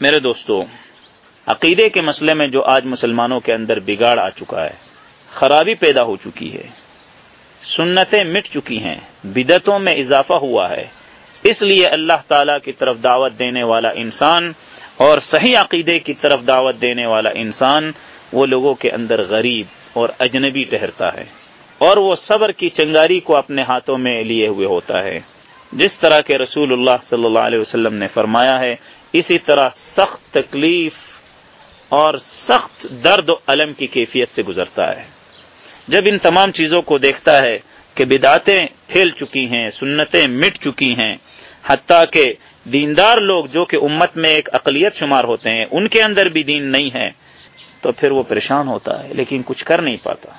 میرے دوستو، عقیدے کے مسئلے میں جو آج مسلمانوں کے اندر بگاڑ آ چکا ہے، خرابی پیدا ہو چکی ہے، سنتیں مٹ چکی ہیں بدتوں میں اضافہ ہوا ہے۔ اس لیے اللہ تعالی کی طرف دعوت دینے والا انسان اور صحیح عقیدے کی طرف دعوت دینے والا انسان وہ لوگوں کے اندر غریب اور اجنبی ٹہرتا ہے اور وہ صبر کی چنگاری کو اپنے ہاتھوں میں لیے ہوئے ہوتا ہے۔ جس طرح کے رسول اللہ صلی اللہ علیہ وسلم نے فرمایا ہے اسی طرح سخت تکلیف اور سخت درد و علم کی کیفیت سے گزرتا ہے۔ جب ان تمام چیزوں کو دیکھتا ہے کہ بدعتیں پھیل چکی ہیں، سنتیں مٹ چکی ہیں، حتیٰ کہ دیندار لوگ جو کہ امت میں ایک اقلیت شمار ہوتے ہیں، ان کے اندر بھی دین نہیں ہے، تو پھر وہ پریشان ہوتا ہے، لیکن کچھ کر نہیں پاتا۔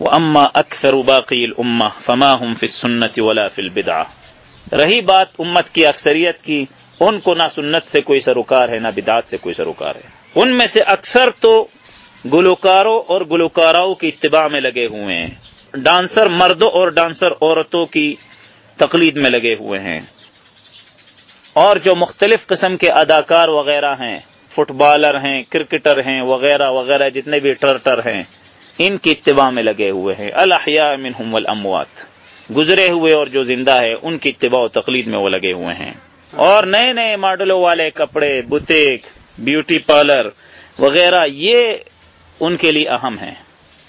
وہ اما اکثر باقی اما فما ہم فی سنت ولا فل بدا رہی بات امت کی اکثریت کی ان کو نہ سنت سے کوئی سروکار ہے، نہ بدعت سے کوئی سروکار ہے۔ ان میں سے اکثر تو گلوکاروں اور گلوکاراؤں کی اتباع میں لگے ہوئے ہیں۔ ڈانسر مردوں اور ڈانسر عورتوں کی تقلید میں لگے ہوئے ہیں۔ اور جو مختلف قسم کے اداکار وغیرہ ہیں، فٹ بالر ہیں، کرکٹر ہیں، وغیرہ وغیرہ، جتنے بھی ٹرٹر ہیں، ان کی اتباع میں لگے ہوئے ہیں۔ الحیاء منہم والاموات۔ گزرے ہوئے اور جو زندہ ہے ان کی اتباع و تقلید میں وہ لگے ہوئے ہیں۔ اور نئے نئے ماڈلوں والے کپڑے بتیک بیوٹی پارلر وغیرہ، یہ ان کے لیے اہم ہیں۔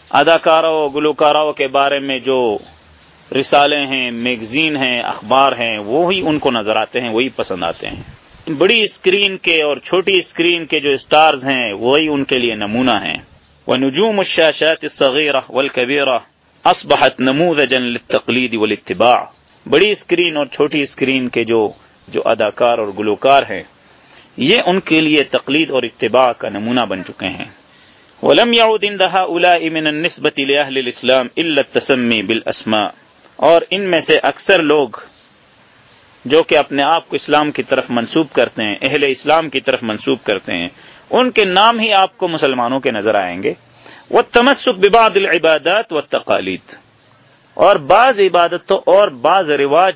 اداکاروں گلوکاروں کے بارے میں جو رسالے ہیں، میگزین ہیں، اخبار ہیں، وہی ان کو نظر آتے ہیں، وہی پسند آتے ہیں۔ بڑی اسکرین کے اور چھوٹی اسکرین کے جو اسٹارز ہیں، وہی ان کے لیے نمونہ ہیں۔ وہ نجوم الشاشات الصغیرہ والکبیرہ اصبحت نموذجا للتقلید والاتباع۔ بڑی اسکرین اور چھوٹی اسکرین کے جو جو اداکار اور گلوکار ہیں، یہ ان کے لیے تقلید اور اتباع کا نمونہ بن چکے ہیں۔ ولم يعود عندها اولئك من النسبة لاهل الاسلام الا التسمي بالاسماء اور ان میں سے اکثر لوگ جو کہ اپنے آپ کو اسلام کی طرف منسوب کرتے ہیں، اہل اسلام کی طرف منسوب کرتے ہیں، ان کے نام ہی آپ کو مسلمانوں کے نظر آئیں گے۔ وہ تمسک بباد العبادات و تقالید اور بعض عبادتوں اور بعض رواج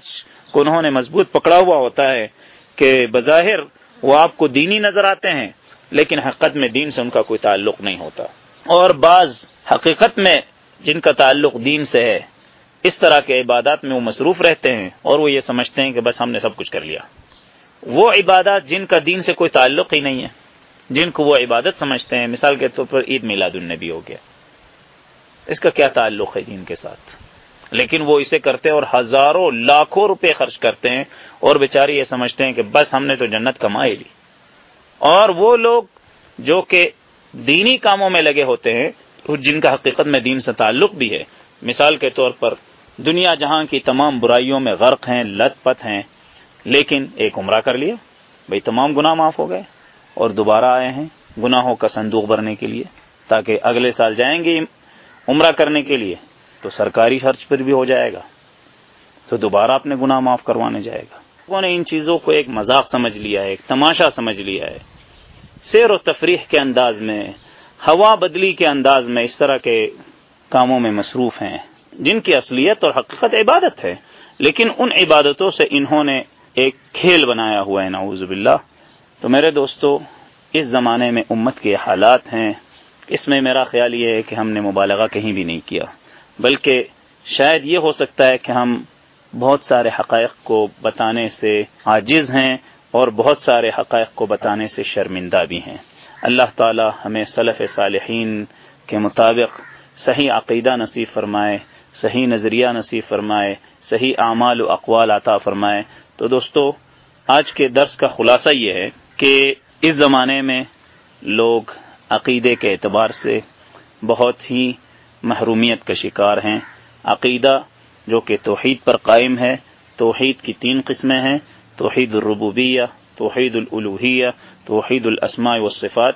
کو انہوں نے مضبوط پکڑا ہوا ہوتا ہے کہ بظاہر وہ آپ کو دینی نظر آتے ہیں، لیکن حقیقت میں دین سے ان کا کوئی تعلق نہیں ہوتا۔ اور بعض حقیقت میں جن کا تعلق دین سے ہے، اس طرح کے عبادات میں وہ مصروف رہتے ہیں اور وہ یہ سمجھتے ہیں کہ بس ہم نے سب کچھ کر لیا۔ وہ عبادات جن کا دین سے کوئی تعلق ہی نہیں ہے، جن کو وہ عبادت سمجھتے ہیں، مثال کے طور پر عید میلاد النبی ہو گیا۔ اس کا کیا تعلق ہے دین کے ساتھ؟ لیکن وہ اسے کرتے ہیں اور ہزاروں لاکھوں روپے خرچ کرتے ہیں اور بیچاری یہ سمجھتے ہیں کہ بس ہم نے تو جنت کمائی لی۔ اور وہ لوگ جو کہ دینی کاموں میں لگے ہوتے ہیں، جن کا حقیقت میں دین سے تعلق بھی ہے۔ مثال کے طور پر، دنیا جہاں کی تمام برائیوں میں غرق ہیں، لت پت ہیں، لیکن ایک عمرہ کر لیا۔ بھائی تمام گناہ معاف ہو گئے اور دوبارہ آئے ہیں گناہوں کا صندوق بھرنے کے لیے، تاکہ اگلے سال جائیں گے عمرہ کرنے کے لیے۔ تو سرکاری خرچ پر بھی ہو جائے گا، تو دوبارہ اپنے گناہ معاف کروانے جائے گا۔ لوگوں نے ان چیزوں کو ایک مذاق سمجھ لیا ہے، ایک تماشا سمجھ لیا ہے۔ سیر و تفریح کے انداز میں، ہوا بدلی کے انداز میں اس طرح کے کاموں میں مصروف ہیں، جن کی اصلیت اور حقیقت عبادت ہے۔ لیکن ان عبادتوں سے انہوں نے ایک کھیل بنایا ہوا ہے، نعوذ باللہ۔ تو میرے دوستو، اس زمانے میں امت کے حالات ہیں۔ اس میں میرا خیال یہ ہے کہ ہم نے مبالغہ کہیں بھی نہیں کیا۔ بلکہ شاید یہ ہو سکتا ہے کہ ہم بہت سارے حقائق کو بتانے سے عاجز ہیں اور بہت سارے حقائق کو بتانے سے شرمندہ بھی ہیں۔ اللہ تعالی ہمیں صلف صالحین کے مطابق صحیح عقیدہ نصیب فرمائے، صحیح نظریہ نصیب فرمائے، صحیح اعمال و اقوال عطا فرمائے۔ تو دوستو، آج کے درس کا خلاصہ یہ ہے کہ اس زمانے میں لوگ عقیدے کے اعتبار سے بہت ہی محرومیت کا شکار ہیں۔ عقیدہ جو کہ توحید پر قائم ہے، توحید کی تین قسمیں ہیں۔ توحید الربوبیہ، توحید الالوحیہ توحید الاسماء والصفات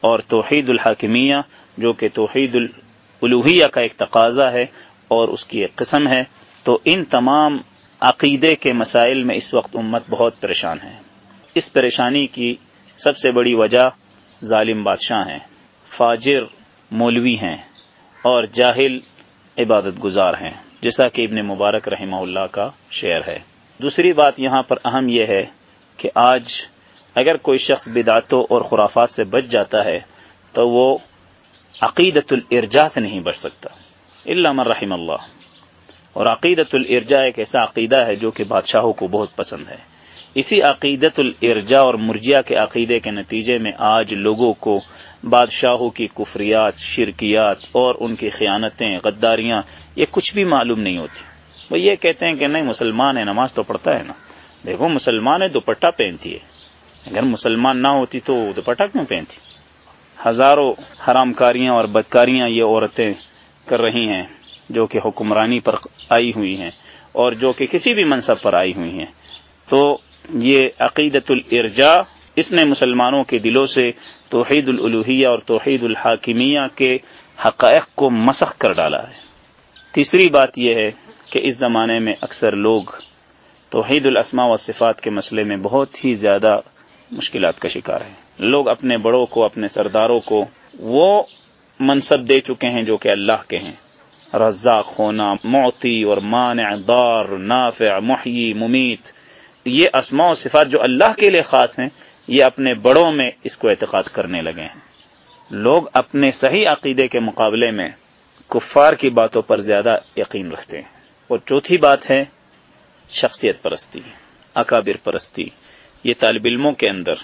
اور توحید الحاکمیہ جو کہ توحید الالوحیہ کا ایک تقاضا ہے اور اس کی ایک قسم ہے۔ تو ان تمام عقیدے کے مسائل میں اس وقت امت بہت پریشان ہے۔ اس پریشانی کی سب سے بڑی وجہ ظالم بادشاہ ہیں۔ فاجر مولوی ہیں۔ اور جاہل عبادت گزار ہیں، جیسا کہ ابن مبارک رحمہ اللہ کا شعر ہے۔ دوسری بات یہاں پر اہم یہ ہے کہ آج اگر کوئی شخص بدعتوں اور خرافات سے بچ جاتا ہے تو وہ عقیدت الارجا سے نہیں بچ سکتا۔ اللہ من رحم اللہ۔ اور عقیدت الارجا ایک ایسا عقیدہ ہے جو کہ بادشاہوں کو بہت پسند ہے۔ اسی عقیدت الارجا اور مرجیا کے عقیدے کے نتیجے میں آج لوگوں کو بادشاہوں کی کفریات، شرکیات اور ان کی خیانتیں، غداریاں، یہ کچھ بھی معلوم نہیں ہوتی۔ وہ یہ کہتے ہیں کہ نہیں، مسلمان ہے، نماز تو پڑھتا ہے نا۔ دیکھو، مسلمان ہے، دوپٹہ پہنتی ہے۔ اگر مسلمان نہ ہوتی تو دوپٹہ کیوں پہنتی؟ ہزاروں حرام کاریاں اور بدکاریاں یہ عورتیں کر رہی ہیں جو کہ حکمرانی پر آئی ہوئی ہیں اور جو کہ کسی بھی منصب پر آئی ہوئی ہیں۔ تو یہ عقیدت الارجا اس نے مسلمانوں کے دلوں سے توحید الالوحیہ اور توحید الحاکمیہ کے حقائق کو مسخ کر ڈالا ہے۔ تیسری بات یہ ہے کہ اس زمانے میں اکثر لوگ توحید الاسماء و صفات کے مسئلے میں بہت ہی زیادہ مشکلات کا شکار ہیں۔ لوگ اپنے بڑوں کو، اپنے سرداروں کو وہ منصب دے چکے ہیں جو کہ اللہ کے ہیں۔ رزاق ہونا موتی اور مانع، دار، نافع، محیی، ممیت، یہ اسماء و صفات جو اللہ کے لیے خاص ہیں یہ اپنے بڑوں میں اس کو اعتقاد کرنے لگے ہیں۔ لوگ اپنے صحیح عقیدے کے مقابلے میں کفار کی باتوں پر زیادہ یقین رکھتے ہیں۔ اور چوتھی بات ہے، شخصیت پرستی، اکابر پرستی۔ یہ طالب علموں کے اندر،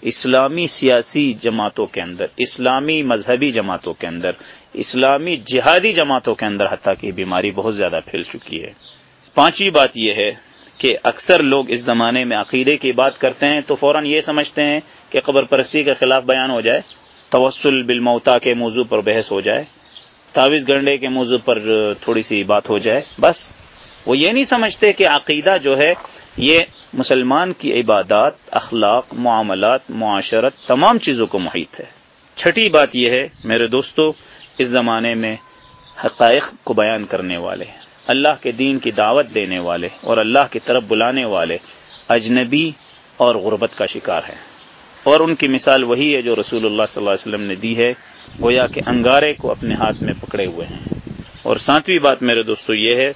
اسلامی سیاسی جماعتوں کے اندر، اسلامی مذہبی جماعتوں کے اندر، اسلامی جہادی جماعتوں کے اندر حتیٰ کی بیماری بہت زیادہ پھیل چکی ہے۔ پانچویں بات یہ ہے کہ اکثر لوگ اس زمانے میں عقیدے کی بات کرتے ہیں تو فوراً یہ سمجھتے ہیں کہ قبر پرستی کے خلاف بیان ہو جائے، توسل بالموتا کے موضوع پر بحث ہو جائے، تعویذ گنڈے کے موضوع پر تھوڑی سی بات ہو جائے، بس۔ وہ یہ نہیں سمجھتے کہ عقیدہ جو ہے، یہ مسلمان کی عبادات، اخلاق، معاملات، معاشرت، تمام چیزوں کو محیط ہے۔ چھٹی بات یہ ہے، میرے دوستو، اس زمانے میں حقائق کو بیان کرنے والے ہیں۔ اللہ کے دین کی دعوت دینے والے اور اللہ کی طرف بلانے والے اجنبی اور غربت کا شکار ہے اور ان کی مثال وہی ہے جو رسول اللہ صلی اللہ علیہ وسلم نے دی ہے، گویا کہ انگارے کو اپنے ہاتھ میں پکڑے ہوئے ہیں۔ اور ساتویں بات میرے دوستو یہ ہے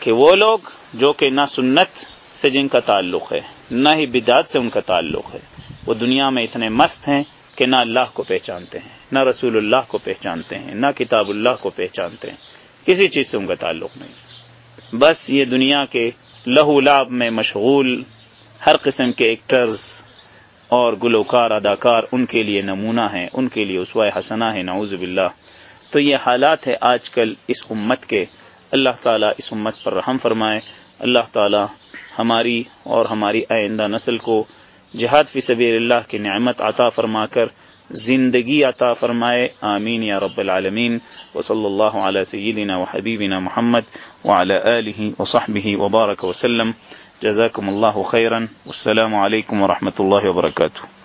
کہ وہ لوگ جو کہ نہ سنت سے جن کا تعلق ہے، نہ ہی بدعت سے ان کا تعلق ہے، وہ دنیا میں اتنے مست ہیں کہ نہ اللہ کو پہچانتے ہیں، نہ رسول اللہ کو پہچانتے ہیں، نہ کتاب اللہ کو پہچانتے ہیں۔ کسی چیز سے ان کا تعلق نہیں۔ بس یہ دنیا کے لہو لاب میں مشغول، ہر قسم کے ایکٹرز اور گلوکار، اداکار ان کے لیے نمونہ ہیں، ان کے لیے اسوائے حسنہ ہے نعوذ باللہ۔ تو یہ حالات ہے آج کل اس امت کے۔ اللہ تعالیٰ اس امت پر رحم فرمائے۔ اللہ تعالیٰ ہماری اور ہماری آئندہ نسل کو جہاد فی سبیل اللہ کی نعمت عطا فرما کر زندگی عطا فرمائے. آمین یا رب العالمین. وصلی اللہ علیہ سیدنا و حبیبنا محمد وعلی آلہ وصحبہ وبارک وسلم جزاکم اللہ خیرا. والسلام علیکم ورحمۃ اللہ وبرکاتہ.